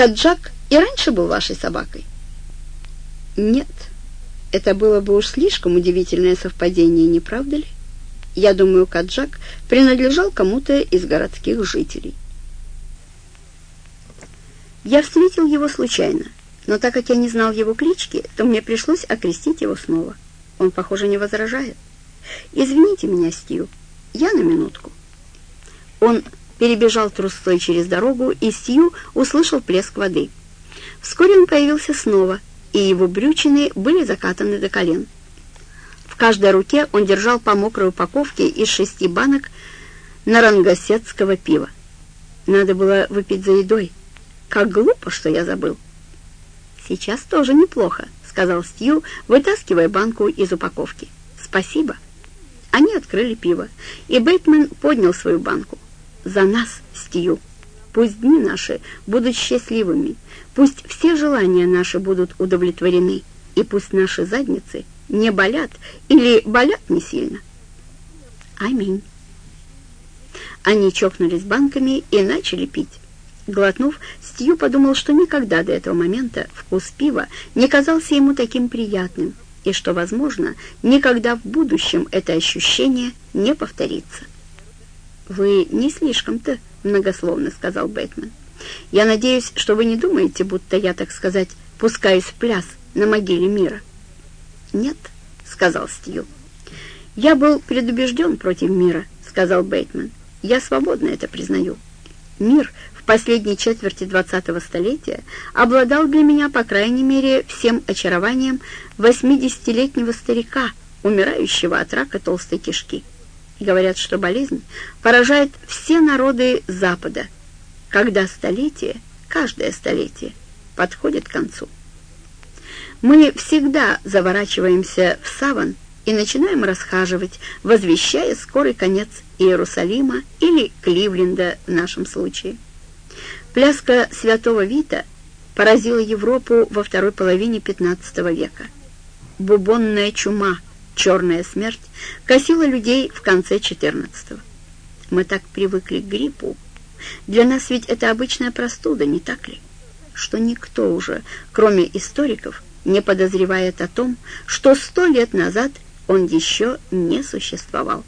Каджак и раньше был вашей собакой? Нет, это было бы уж слишком удивительное совпадение, не правда ли? Я думаю, Каджак принадлежал кому-то из городских жителей. Я встретил его случайно, но так как я не знал его клички, то мне пришлось окрестить его снова. Он, похоже, не возражает. «Извините меня, Стью, я на минутку». Он перебежал трусцой через дорогу, и Стью услышал плеск воды. Вскоре он появился снова, и его брючины были закатаны до колен. В каждой руке он держал по мокрой упаковке из шести банок нарангосетского пива. Надо было выпить за едой. Как глупо, что я забыл. Сейчас тоже неплохо, сказал Стью, вытаскивая банку из упаковки. Спасибо. Они открыли пиво, и Бэтмен поднял свою банку. За нас, Стью. Пусть дни наши будут счастливыми, пусть все желания наши будут удовлетворены, и пусть наши задницы не болят или болят не сильно. Аминь. Они чокнулись банками и начали пить. Глотнув, Стью подумал, что никогда до этого момента вкус пива не казался ему таким приятным, и что, возможно, никогда в будущем это ощущение не повторится. «Вы не слишком-то многословно», — сказал Бэтмен. «Я надеюсь, что вы не думаете, будто я, так сказать, пускаюсь в пляс на могиле мира». «Нет», — сказал Стью. «Я был предубежден против мира», — сказал Бэтмен. «Я свободно это признаю. Мир в последней четверти двадцатого столетия обладал для меня, по крайней мере, всем очарованием восьмидесятилетнего старика, умирающего от рака толстой кишки. Говорят, что болезнь поражает все народы Запада, когда столетие, каждое столетие, подходит к концу. Мы всегда заворачиваемся в саван и начинаем расхаживать, возвещая скорый конец Иерусалима или Кливленда в нашем случае. Пляска святого Вита поразила Европу во второй половине XV века. Бубонная чума, черная смерть, косила людей в конце XIV. Мы так привыкли к гриппу. Для нас ведь это обычная простуда, не так ли? Что никто уже, кроме историков, не подозревает о том, что сто лет назад он еще не существовал.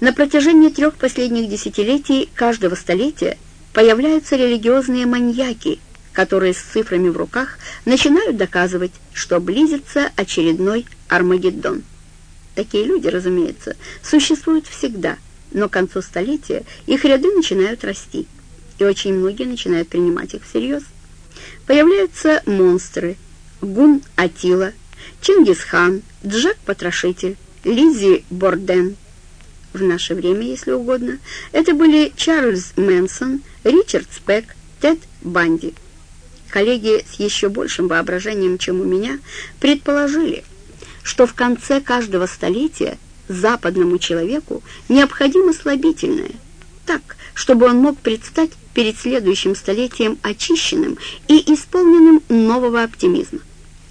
На протяжении трех последних десятилетий каждого столетия появляются религиозные маньяки, которые с цифрами в руках начинают доказывать, что близится очередной Армагеддон. Такие люди, разумеется, существуют всегда, но к концу столетия их ряды начинают расти, и очень многие начинают принимать их всерьез. Появляются монстры Гун Атила, Чингисхан, Джек Потрошитель, Лизи Борден, в наше время, если угодно, это были Чарльз Мэнсон, Ричард Спек, Тед Банди. Коллеги с еще большим воображением, чем у меня, предположили, что в конце каждого столетия западному человеку необходимо слабительное, так, чтобы он мог предстать перед следующим столетием очищенным и исполненным нового оптимизма.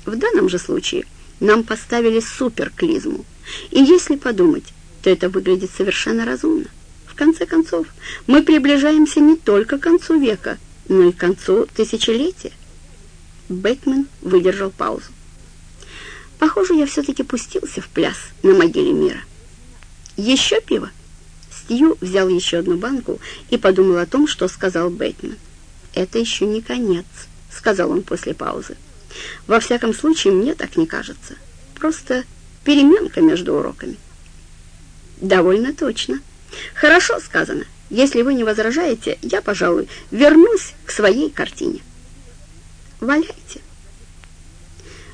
В данном же случае нам поставили суперклизму. И если подумать, то это выглядит совершенно разумно. В конце концов, мы приближаемся не только к концу века, но и к концу тысячелетия. Бэтмен выдержал паузу. Похоже, я все-таки пустился в пляс на могиле мира. Еще пиво? Стью взял еще одну банку и подумал о том, что сказал Бэтмен. «Это еще не конец», — сказал он после паузы. «Во всяком случае, мне так не кажется. Просто переменка между уроками». «Довольно точно. Хорошо сказано. Если вы не возражаете, я, пожалуй, вернусь к своей картине». «Валяйте».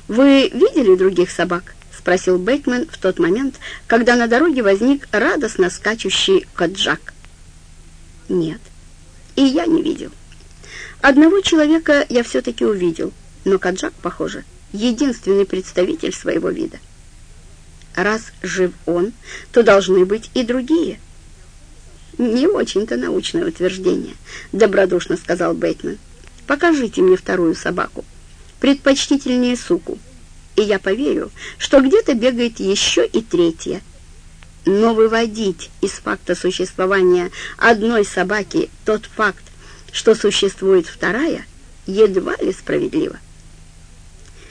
«Вы видели других собак?» — спросил Бэтмен в тот момент, когда на дороге возник радостно скачущий Каджак. «Нет, и я не видел. Одного человека я все-таки увидел, но Каджак, похоже, единственный представитель своего вида. Раз жив он, то должны быть и другие. Не очень-то научное утверждение, добродушно сказал Бэтмен. Покажите мне вторую собаку, предпочтительнее суку, и я поверю, что где-то бегает еще и третья. Но выводить из факта существования одной собаки тот факт, что существует вторая, едва ли справедливо.